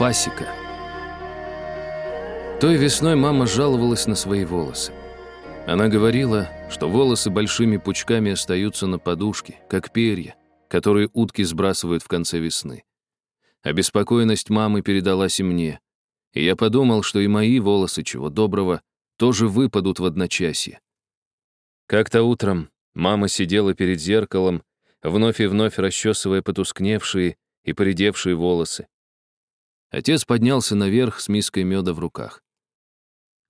Пасека. Той весной мама жаловалась на свои волосы. Она говорила, что волосы большими пучками остаются на подушке, как перья, которые утки сбрасывают в конце весны. Обеспокоенность мамы передалась и мне, и я подумал, что и мои волосы, чего доброго, тоже выпадут в одночасье. Как-то утром мама сидела перед зеркалом, вновь и вновь расчесывая потускневшие и поредевшие волосы. Отец поднялся наверх с миской меда в руках.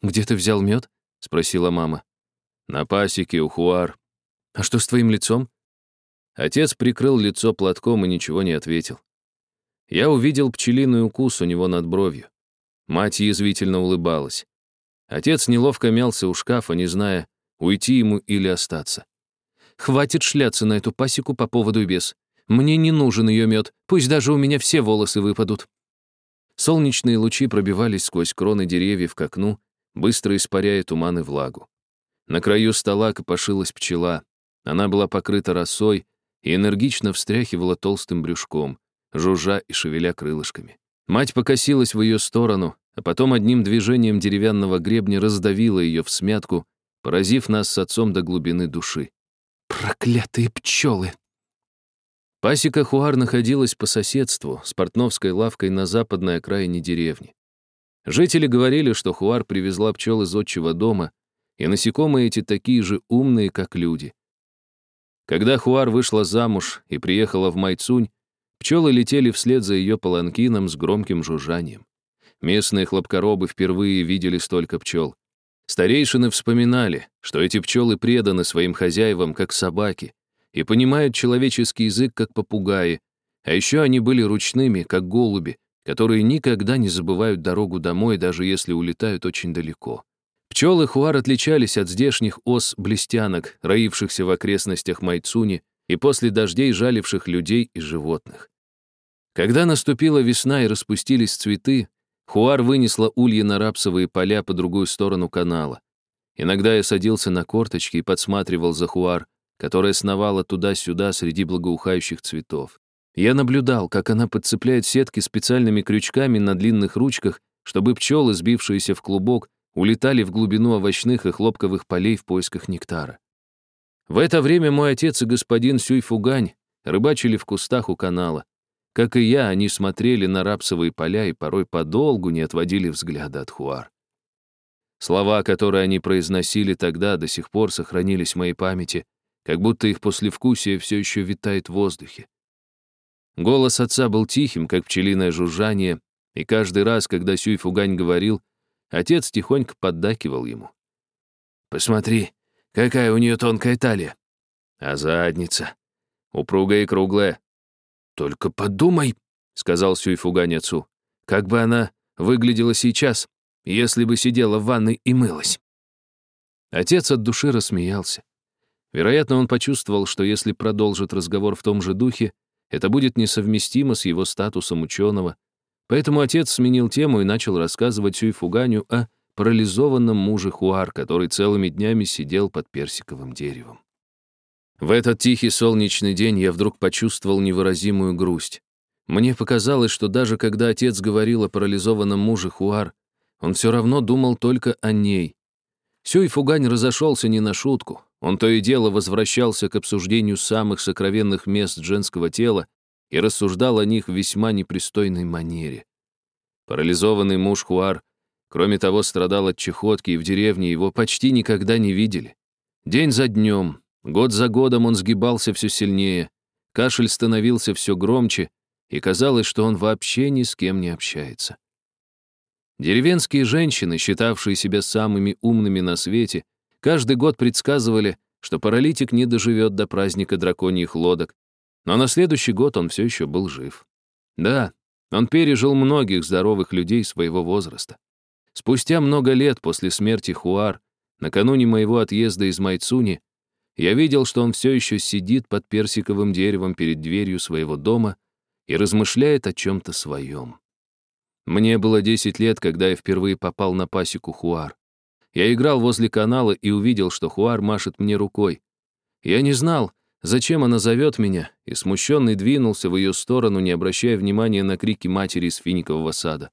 «Где ты взял мед?» — спросила мама. «На пасеке у Хуар». «А что с твоим лицом?» Отец прикрыл лицо платком и ничего не ответил. Я увидел пчелиный укус у него над бровью. Мать язвительно улыбалась. Отец неловко мялся у шкафа, не зная, уйти ему или остаться. «Хватит шляться на эту пасеку по поводу и без. Мне не нужен ее мед, пусть даже у меня все волосы выпадут». Солнечные лучи пробивались сквозь кроны деревьев к окну, быстро испаряя туман и влагу. На краю стола копошилась пчела. Она была покрыта росой и энергично встряхивала толстым брюшком, жужжа и шевеля крылышками. Мать покосилась в ее сторону, а потом одним движением деревянного гребня раздавила ее в смятку, поразив нас с отцом до глубины души. «Проклятые пчелы!» Пасека Хуар находилась по соседству с портновской лавкой на западной окраине деревни. Жители говорили, что Хуар привезла пчел из отчего дома, и насекомые эти такие же умные, как люди. Когда Хуар вышла замуж и приехала в Майцунь, пчелы летели вслед за ее паланкином с громким жужжанием. Местные хлопкоробы впервые видели столько пчел. Старейшины вспоминали, что эти пчелы преданы своим хозяевам, как собаки, и понимают человеческий язык, как попугаи, а еще они были ручными, как голуби, которые никогда не забывают дорогу домой, даже если улетают очень далеко. Пчелы Хуар отличались от здешних ос-блестянок, роившихся в окрестностях Майцуни и после дождей жаливших людей и животных. Когда наступила весна и распустились цветы, Хуар вынесла ульи на рапсовые поля по другую сторону канала. Иногда я садился на корточки и подсматривал за Хуар, которая сновала туда-сюда среди благоухающих цветов. Я наблюдал, как она подцепляет сетки специальными крючками на длинных ручках, чтобы пчелы, сбившиеся в клубок, улетали в глубину овощных и хлопковых полей в поисках нектара. В это время мой отец и господин Сюйфугань рыбачили в кустах у канала. Как и я, они смотрели на рапсовые поля и порой подолгу не отводили взгляда от Хуар. Слова, которые они произносили тогда, до сих пор сохранились в моей памяти, как будто их послевкусие все еще витает в воздухе. Голос отца был тихим, как пчелиное жужжание, и каждый раз, когда Сюй Фугань говорил, отец тихонько поддакивал ему. «Посмотри, какая у нее тонкая талия. А задница? Упругая и круглая. Только подумай, — сказал Сюй Фугань отцу, — как бы она выглядела сейчас, если бы сидела в ванной и мылась. Отец от души рассмеялся. Вероятно, он почувствовал, что если продолжит разговор в том же духе, это будет несовместимо с его статусом ученого. Поэтому отец сменил тему и начал рассказывать Сюйфуганю о парализованном муже Хуар, который целыми днями сидел под персиковым деревом. В этот тихий солнечный день я вдруг почувствовал невыразимую грусть. Мне показалось, что даже когда отец говорил о парализованном муже Хуар, он все равно думал только о ней. Сюй Фугань разошелся не на шутку. Он то и дело возвращался к обсуждению самых сокровенных мест женского тела и рассуждал о них в весьма непристойной манере. Парализованный муж Хуар, кроме того, страдал от чехотки, и в деревне его почти никогда не видели. День за днем, год за годом он сгибался все сильнее, кашель становился все громче, и казалось, что он вообще ни с кем не общается. Деревенские женщины, считавшие себя самыми умными на свете, Каждый год предсказывали, что паралитик не доживет до праздника драконьих лодок, но на следующий год он все еще был жив. Да, он пережил многих здоровых людей своего возраста. Спустя много лет после смерти Хуар, накануне моего отъезда из Майцуни, я видел, что он все еще сидит под персиковым деревом перед дверью своего дома и размышляет о чем-то своем. Мне было 10 лет, когда я впервые попал на пасеку Хуар. Я играл возле канала и увидел, что Хуар машет мне рукой. Я не знал, зачем она зовет меня, и смущенный двинулся в ее сторону, не обращая внимания на крики матери из финикового сада.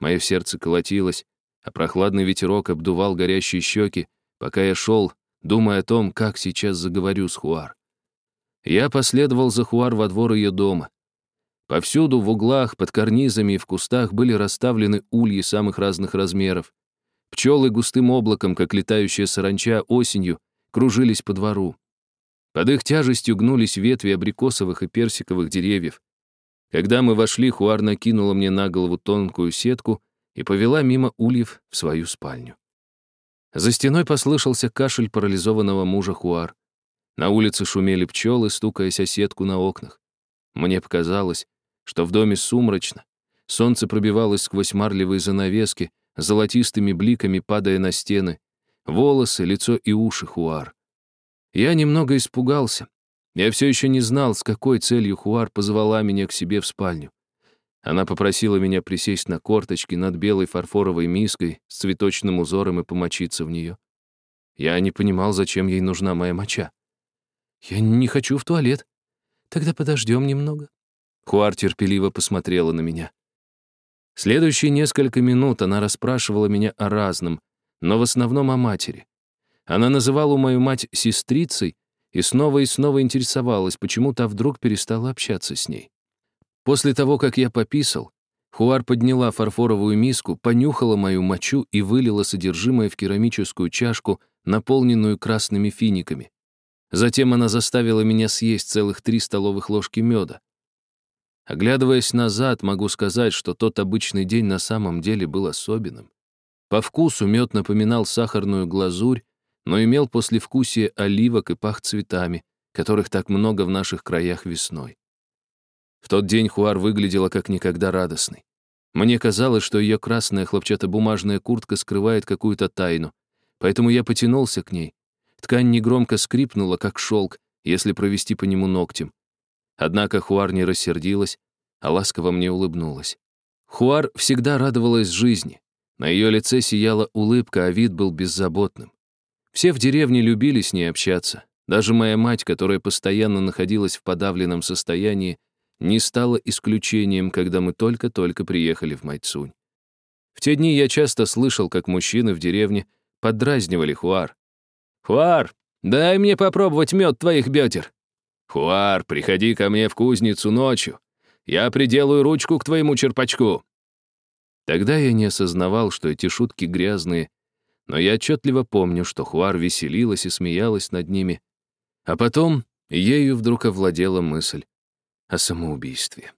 Мое сердце колотилось, а прохладный ветерок обдувал горящие щеки, пока я шел, думая о том, как сейчас заговорю с Хуар. Я последовал за Хуар во двор ее дома. Повсюду, в углах, под карнизами и в кустах были расставлены ульи самых разных размеров. Пчелы густым облаком, как летающая саранча осенью, кружились по двору. Под их тяжестью гнулись ветви абрикосовых и персиковых деревьев. Когда мы вошли, Хуар накинула мне на голову тонкую сетку и повела мимо ульев в свою спальню. За стеной послышался кашель парализованного мужа Хуар. На улице шумели пчелы, стукаясь о сетку на окнах. Мне показалось, что в доме сумрачно. Солнце пробивалось сквозь марлевые занавески, золотистыми бликами падая на стены. Волосы, лицо и уши Хуар. Я немного испугался. Я все еще не знал, с какой целью Хуар позвала меня к себе в спальню. Она попросила меня присесть на корточки над белой фарфоровой миской с цветочным узором и помочиться в нее. Я не понимал, зачем ей нужна моя моча. «Я не хочу в туалет. Тогда подождем немного». Хуар терпеливо посмотрела на меня. Следующие несколько минут она расспрашивала меня о разном, но в основном о матери. Она называла мою мать сестрицей и снова и снова интересовалась, почему та вдруг перестала общаться с ней. После того, как я пописал, Хуар подняла фарфоровую миску, понюхала мою мочу и вылила содержимое в керамическую чашку, наполненную красными финиками. Затем она заставила меня съесть целых три столовых ложки меда. Оглядываясь назад, могу сказать, что тот обычный день на самом деле был особенным. По вкусу мед напоминал сахарную глазурь, но имел послевкусие оливок и пах цветами, которых так много в наших краях весной. В тот день Хуар выглядела как никогда радостной. Мне казалось, что ее красная хлопчатобумажная куртка скрывает какую-то тайну, поэтому я потянулся к ней. Ткань негромко скрипнула, как шелк, если провести по нему ногтем. Однако Хуар не рассердилась, а ласково мне улыбнулась. Хуар всегда радовалась жизни. На ее лице сияла улыбка, а вид был беззаботным. Все в деревне любили с ней общаться. Даже моя мать, которая постоянно находилась в подавленном состоянии, не стала исключением, когда мы только-только приехали в Майцунь. В те дни я часто слышал, как мужчины в деревне поддразнивали Хуар. «Хуар, дай мне попробовать мед твоих бедер!» «Хуар, приходи ко мне в кузницу ночью. Я приделаю ручку к твоему черпачку». Тогда я не осознавал, что эти шутки грязные но я отчетливо помню, что Хуар веселилась и смеялась над ними, а потом ею вдруг овладела мысль о самоубийстве.